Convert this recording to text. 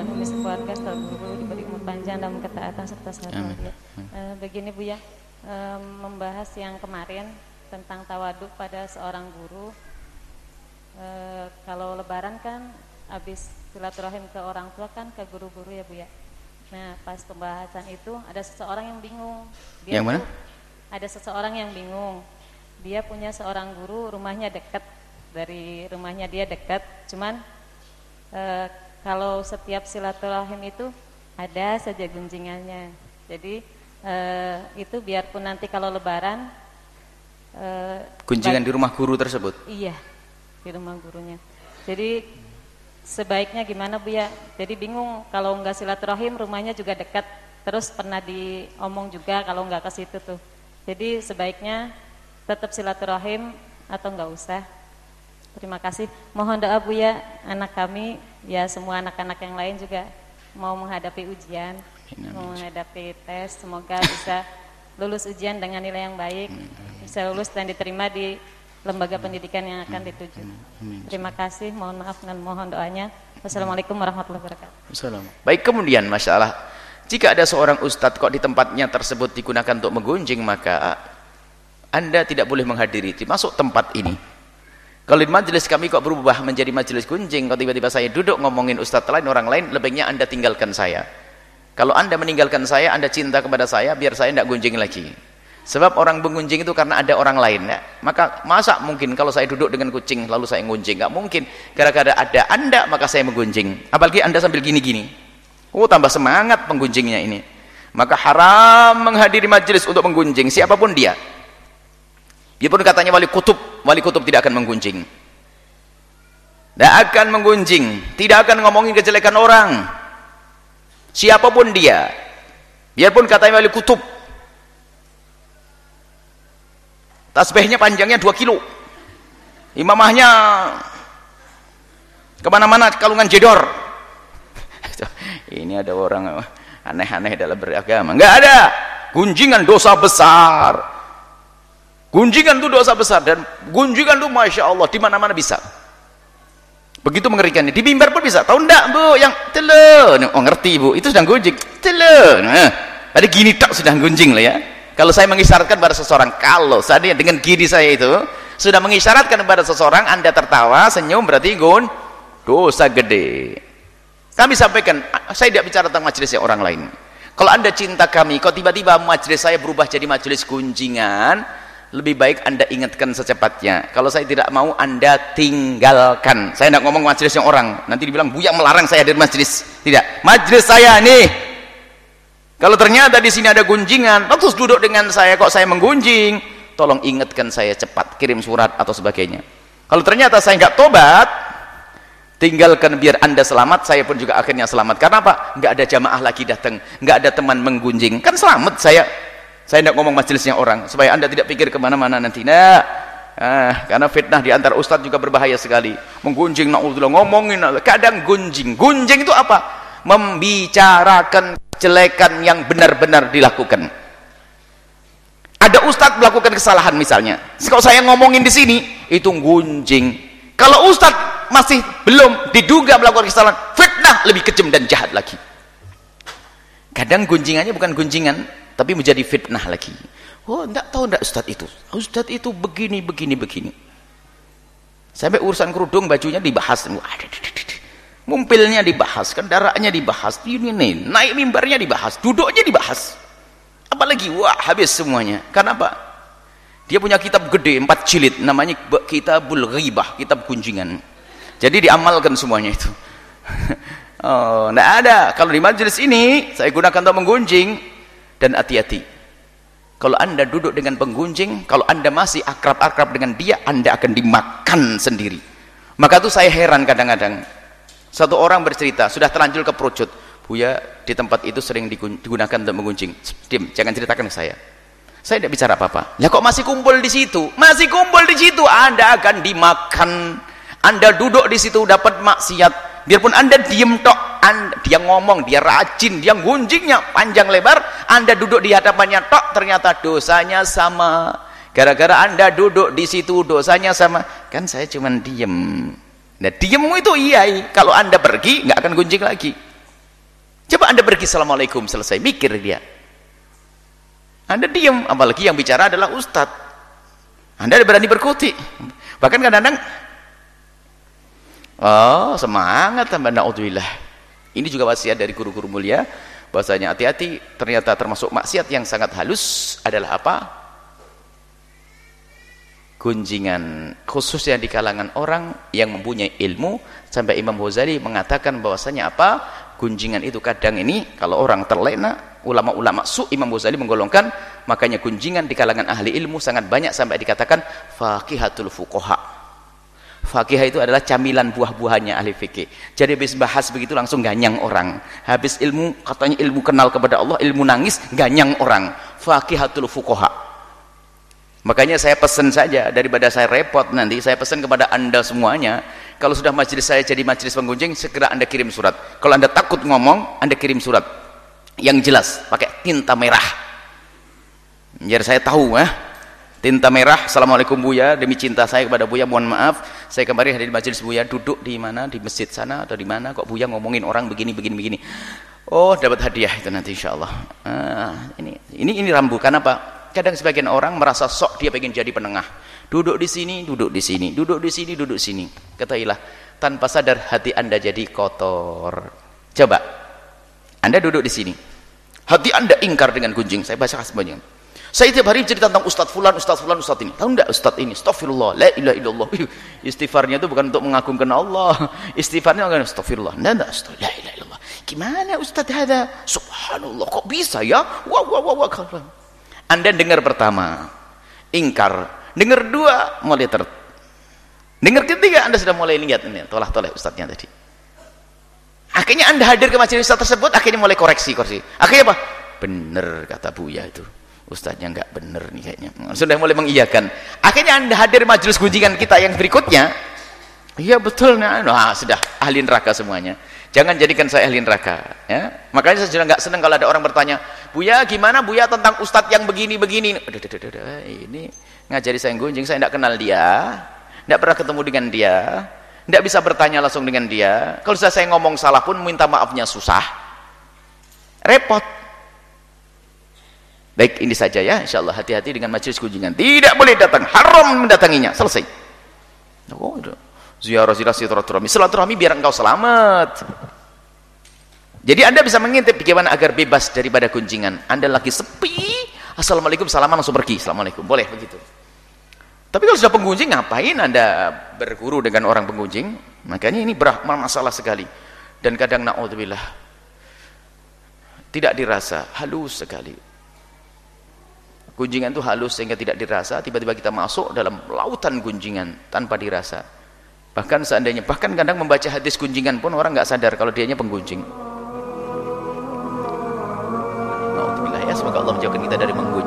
Dan Umi sekeluarga setelah guru diberi umur panjang dalam ketaatan serta sehat walafiat. Uh, begini Buya, uh, membahas yang kemarin tentang tawaduk pada seorang guru. Uh, kalau lebaran kan habis silaturahim ke orang tua kan ke guru-guru ya Buya. Nah, pas pembahasan itu ada seseorang yang bingung. Dia yang mana? Ada seseorang yang bingung. Dia punya seorang guru, rumahnya dekat dari rumahnya dia dekat, cuman e, kalau setiap silaturahim itu ada saja gunjingannya. Jadi e, itu biarpun nanti kalau lebaran e, gunjingan di rumah guru tersebut. Iya, di rumah gurunya. Jadi sebaiknya gimana Bu ya? Jadi bingung kalau nggak silaturahim rumahnya juga dekat. Terus pernah diomong juga kalau nggak ke situ tuh. Jadi sebaiknya tetap silaturahim atau nggak usah. Terima kasih. Mohon doa Bu ya, anak kami, ya semua anak-anak yang lain juga mau menghadapi ujian, mau menghadapi tes, semoga bisa lulus ujian dengan nilai yang baik, bisa lulus dan diterima di lembaga pendidikan yang akan dituju. Terima kasih, mohon maaf dan mohon doanya. Wassalamualaikum warahmatullahi wabarakatuh. Assalamualaikum. Baik kemudian masalah jika ada seorang ustadz kok di tempatnya tersebut digunakan untuk menggunjing maka anda tidak boleh menghadiri masuk tempat ini kalau di majelis kami kok berubah menjadi majelis gunjing, kalau tiba-tiba saya duduk ngomongin ustadz lain, orang lain, lebihnya anda tinggalkan saya. Kalau anda meninggalkan saya, anda cinta kepada saya, biar saya tidak gunjing lagi. Sebab orang menggunjing itu karena ada orang lain. Ya. Maka masa mungkin kalau saya duduk dengan kucing lalu saya gunjing? Gak mungkin. Gara-gara ada anda maka saya menggunjing. Apalagi anda sambil gini-gini. Oh tambah semangat penggunjingnya ini. Maka haram menghadiri majelis untuk menggunjing siapa pun dia. Biarpun katanya wali kutub, wali kutub tidak akan menggunjing. Tidak akan menggunjing, tidak akan ngomongin kejelekan orang. Siapa pun dia. Biarpun katanya wali kutub. Tasbihnya panjangnya 2 kilo. Imamahnya ke mana-mana kalungan jedor. Ini ada orang aneh-aneh dalam beragama. Enggak ada. Gunjingan dosa besar Gunjingan itu dosa besar dan gunjingan itu masya Allah di mana-mana bisa. Begitu mengerikannya. Di mimbar pun bisa. Tahu enggak bu? Yang telur. Oh ngerti bu. Itu sedang gunjing. Telur. Nah, ada gini tak sedang gunjing lah ya. Kalau saya mengisyaratkan pada seseorang, kalau saya dengan gini saya itu sudah mengisyaratkan kepada seseorang, anda tertawa, senyum berarti gun dosa gede. Kami sampaikan, saya tidak bicara tentang majelisnya orang lain. Kalau anda cinta kami, kok tiba-tiba majelis saya berubah jadi majelis gunjingan, lebih baik anda ingatkan secepatnya. Kalau saya tidak mau anda tinggalkan. Saya tidak ngomong majelisnya orang. Nanti dibilang buya melarang saya dari majelis tidak. Majelis saya nih. Kalau ternyata di sini ada gunjingan terus duduk dengan saya. Kok saya menggunjing? Tolong ingatkan saya cepat. Kirim surat atau sebagainya. Kalau ternyata saya nggak tobat tinggalkan biar anda selamat. Saya pun juga akhirnya selamat. Karena apa? Nggak ada jamaah lagi datang. Nggak ada teman menggunjing. Kan selamat saya saya tidak ngomong majelisnya orang supaya anda tidak pikir ke mana-mana nanti. Nah ah, karena fitnah di antara ustadz juga berbahaya sekali. Menggunjing na'udzulah ngomongin kadang gunjing. Gunjing itu apa? Membicarakan kejelekan yang benar-benar dilakukan. Ada ustadz melakukan kesalahan misalnya. Kalau saya ngomongin di sini itu gunjing. Kalau ustadz masih belum diduga melakukan kesalahan fitnah lebih kejam dan jahat lagi. Kadang gunjingannya bukan gunjingan tapi menjadi fitnah lagi. Oh tidak tahu tidak Ustaz itu. Ustaz itu begini begini begini. Sampai urusan kerudung bajunya dibahas. Mumpilnya dibahas kendaraannya dibahas. Ini nih naik mimbarnya dibahas. Duduknya dibahas. Apalagi wah habis semuanya. Karena apa? Dia punya kitab gede empat jilid. Namanya kitabul ghibah kitab kunjingan jadi diamalkan semuanya itu. Oh tidak ada. Kalau di majelis ini saya gunakan untuk menggunjing dan hati-hati. Kalau anda duduk dengan penggunjing kalau anda masih akrab-akrab dengan dia anda akan dimakan sendiri. Maka itu saya heran kadang-kadang. Satu orang bercerita sudah terlanjur ke perucut Buya di tempat itu sering digunakan untuk menggunjing diam jangan ceritakan ke saya. Saya tidak bicara apa-apa. Ya kok masih kumpul di situ? Masih kumpul di situ anda akan dimakan. Anda duduk di situ dapat maksiat. Biarpun anda diem tok dia ngomong, dia rajin, dia gunjingnya panjang lebar, Anda duduk di hadapannya tok ternyata dosanya sama. Gara-gara Anda duduk di situ dosanya sama. Kan saya cuma diem. Nah, diemmu itu iya, kalau Anda pergi nggak akan gunjing lagi. Coba anda pergi Assalamualaikum selesai. Mikir dia. Anda diam. Apalagi yang bicara adalah ustadz. Anda berani berkutik. Bahkan kadang-kadang Oh, semangat tambah naudzubillah. Ini juga wasiat dari guru-guru mulia bahwasanya hati-hati ternyata termasuk maksiat yang sangat halus adalah apa? Gunjingan khususnya di kalangan orang yang mempunyai ilmu sampai Imam Ghazali mengatakan bahwasanya apa? Gunjingan itu kadang ini kalau orang terlena, ulama-ulama su Imam Ghazali menggolongkan makanya gunjingan di kalangan ahli ilmu sangat banyak sampai dikatakan faqihatul fuqaha Fakihah itu adalah camilan buah-buahnya ahli fikih. Jadi habis bahas begitu langsung ganyang orang. Habis ilmu katanya ilmu kenal kepada Allah, ilmu nangis ganyang orang. Fakihatul fuqaha. Makanya saya pesan saja daripada saya repot nanti saya pesan kepada Anda semuanya, kalau sudah majelis saya jadi majelis penggunjing segera Anda kirim surat. Kalau Anda takut ngomong, Anda kirim surat yang jelas pakai tinta merah. Biar saya tahu eh tinta merah Assalamualaikum Buya demi cinta saya kepada Buya mohon maaf saya kemarin hadir di majelis Buya duduk di mana? Di masjid sana atau di mana? Kok Buya ngomongin orang begini begini begini? Oh dapat hadiah itu nanti insya Allah ah, ini ini ini rambu apa? Kadang sebagian orang merasa sok dia pengen jadi penengah. Duduk di sini duduk di sini. Duduk di sini duduk di sini. Ketahuilah tanpa sadar hati anda jadi kotor. Coba anda duduk di sini. Hati anda ingkar dengan gunjing saya baca semuanya saya tiap hari cerita tentang Ustadz Fulan, Ustadz Fulan, Ustadz ini. Tahu enggak Ustadz ini? Astagfirullah, la ilaha illallah. Istighfarnya itu bukan untuk mengagungkan Allah. Istighfarnya bukan astagfirullah. Enggak, astagfirullah, la ilaha illallah. Gimana Ustadz ada? Subhanallah, kok bisa ya? Wah, wah, wah, wah. Anda dengar pertama, ingkar. Dengar dua, mulai ter... Dengar ketiga, Anda sudah mulai lihat. Ini, tolah-tolah Ustadznya tadi. Akhirnya Anda hadir ke majelis Ustadz tersebut, akhirnya mulai koreksi, koreksi. Akhirnya apa? Benar kata Buya itu ustadznya nggak bener nih kayaknya. Sudah mulai mengiyakan. Akhirnya anda hadir majelis kunjungan kita yang berikutnya. Iya betul nah, nah sudah. Ahli neraka semuanya. Jangan jadikan saya ahli neraka ya. Makanya saya sudah nggak senang kalau ada orang bertanya Buya gimana Buya tentang ustadz yang begini-begini? Ini ngajari saya gunjing saya tidak kenal dia. Tidak pernah ketemu dengan dia. Tidak bisa bertanya langsung dengan dia. Kalau saya ngomong salah pun minta maafnya susah. Repot Baik, ini saja ya. InsyaAllah hati-hati dengan majelis kunjungan. Tidak boleh datang. Haram mendatanginya. Selesai. Oh, ziarah ziarah silaturahmi. Silaturahmi biar engkau selamat. Jadi anda bisa mengintip bagaimana agar bebas daripada kunjungan. Anda lagi sepi. Assalamualaikum, salaman langsung pergi. Assalamualaikum. Boleh begitu. Tapi kalau sudah pengunjing, ngapain anda berguru dengan orang pengunjing? Makanya ini masalah sekali. Dan kadang na'udzubillah. Tidak dirasa. Halus sekali Gunjingan itu halus sehingga tidak dirasa, tiba-tiba kita masuk dalam lautan gunjingan tanpa dirasa. Bahkan seandainya, bahkan kadang membaca hadis gunjingan pun orang nggak sadar kalau dianya penggunjing. Ya, semoga Allah menjauhkan kita dari menggunjing.